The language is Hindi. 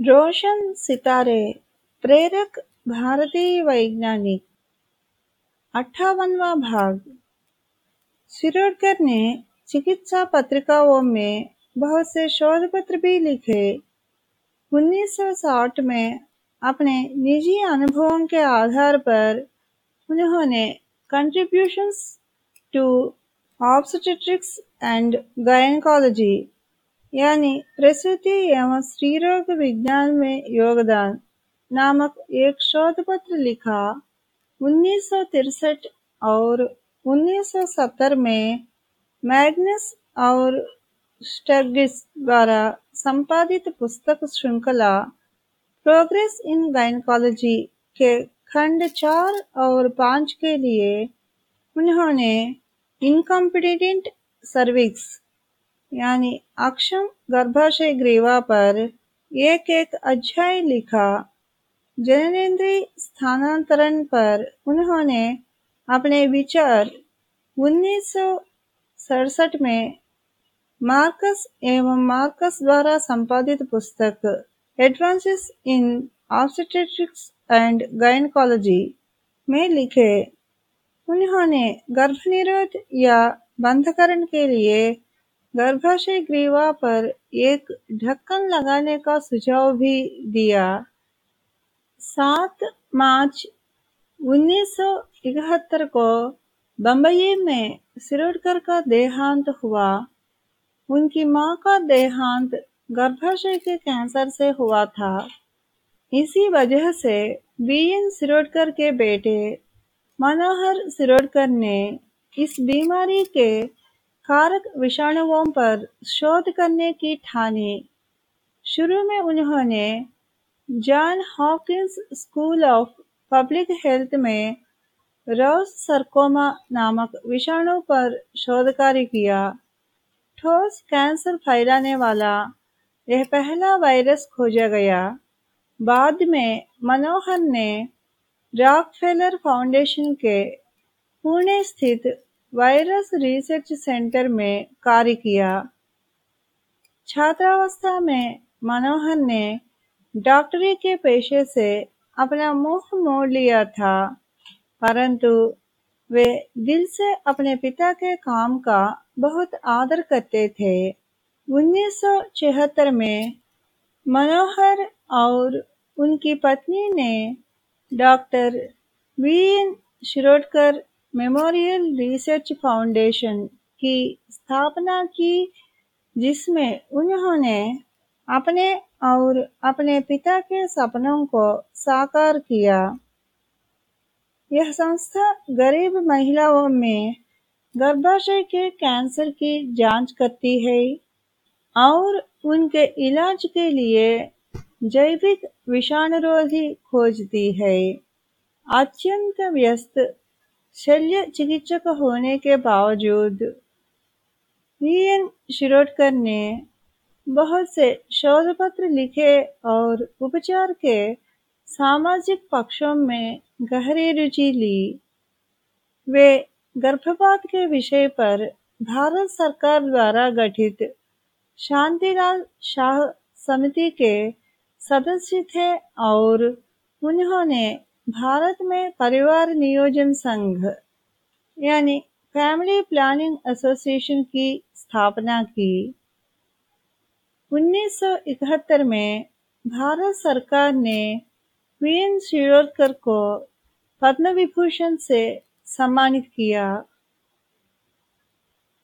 रोशन सितारे, प्रेरक भारतीय वैज्ञानिक। अट्ठावनवा भाग। शिरोडकर ने चिकित्सा पत्रिकाओं में बहुत से शोध पत्र भी लिखे 1960 में अपने निजी अनुभवों के आधार पर उन्होंने contributions to obstetrics and gynaecology यानी प्रसूति एवं स्त्रीरोग विज्ञान में योगदान नामक एक शोध पत्र लिखा उन्नीस और 1970 में मैग्नस और स्टर्गिस द्वारा संपादित पुस्तक श्रृंखला प्रोग्रेस इन गायनकोलॉजी के खंड चार और पाँच के लिए उन्होंने इनकम्पिटेंट सर्विक्स यानी अक्षम गर्भाशय ग्रीवा पर एक एक अध्याय लिखा। जननेंद्रिय स्थानांतरण पर उन्होंने अपने विचार उन्नीस में मार्कस एवं मार्कस द्वारा संपादित पुस्तक advances in obstetrics and gynaecology में लिखे। उन्होंने गर्भनिरोध या बंधकरण के लिए गर्भाशय ग्रीवा पर एक ढक्कन लगाने का सुझाव भी दिया। 7 मार्च 1971 को बम्बई में सिरोडकर का देहांत हुआ। उनकी माँ का देहांत गर्भाशय के कैंसर से हुआ था। इसी वजह से बी एन सिरोडकर के बेटे मनोहर सिरोडकर ने इस बीमारी के कारक विषाणुओं पर शोध करने की ठानी। शुरू में उन्होंने Johns Hopkins school of public health में रोस सरकोमा नामक विषाणु पर शोध कार्य किया। ठोस कैंसर फैलाने वाला यह पहला वायरस खोजा गया। बाद में मनोहर ने रॉकफेलर फाउंडेशन के पुणे स्थित वायरस रिसर्च सेंटर में कार्य किया। छात्रावस्था में मनोहर ने डॉक्टरी के पेशे से अपना मुँह मोड़ लिया था, परंतु वे दिल से अपने पिता के काम का बहुत आदर करते थे। 1976 में मनोहर और उनकी पत्नी ने doctor V N Shirodkar memorial research foundation की स्थापना की, जिसमें उन्होंने अपने और अपने पिता के सपनों को साकार किया। यह संस्था गरीब महिलाओं में गर्भाशय के कैंसर की जाँच करती है और उनके इलाज के लिए जैविक विषाणुरोधी खोजती है। अत्यंत व्यस्त शल्य चिकित्सक होने के बावजूद वीएन शिरोडकर ने बहुत से शोध पत्र लिखे और उपचार के सामाजिक पक्षों में गहरी रुचि ली। वे गर्भपात के विषय पर भारत सरकार द्वारा गठित शांतिलाल शाह समिति के सदस्य थे और उन्होंने भारत में परिवार नियोजन संघ, यानी फैमिली प्लानिंग एसोसिएशन की स्थापना की। 1971 में भारत सरकार ने वीएन शिरोडकर को पद्म विभूषण से सम्मानित किया।